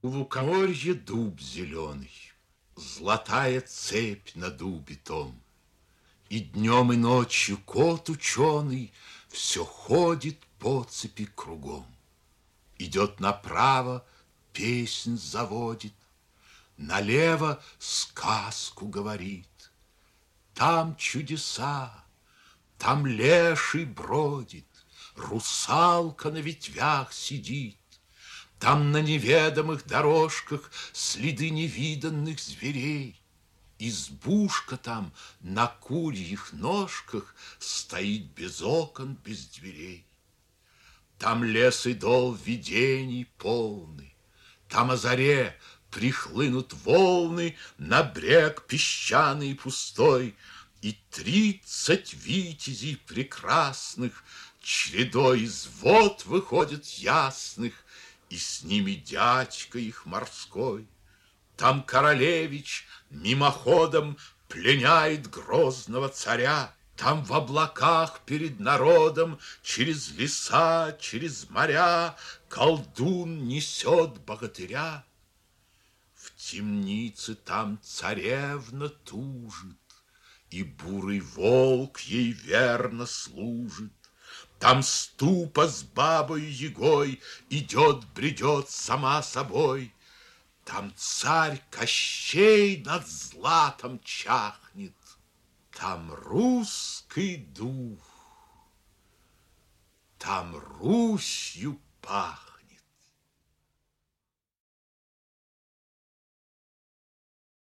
У лукоморье дуб зеленый, Золотая цепь на дубе том. И днем, и ночью кот ученый Все ходит по цепи кругом. Идет направо, песнь заводит, Налево сказку говорит. Там чудеса, там леший бродит, Русалка на ветвях сидит, Там на неведомых дорожках Следы невиданных зверей. Избушка там на курьих ножках Стоит без окон, без дверей. Там лес и дол видений полный, Там о заре прихлынут волны На брег песчаный пустой, И тридцать витязей прекрасных Чередой из вод выходят ясных, И с ними дядька их морской. Там королевич мимоходом Пленяет грозного царя, там в облаках перед народом Через леса, через моря Колдун несет богатыря. В темнице там царевна тужит, И бурый волк ей верно служит. Там ступа с бабой Егой Идет, бредет сама собой. Там царь Кощей над златом чахнет, Там русский дух, Там Русью пахнет.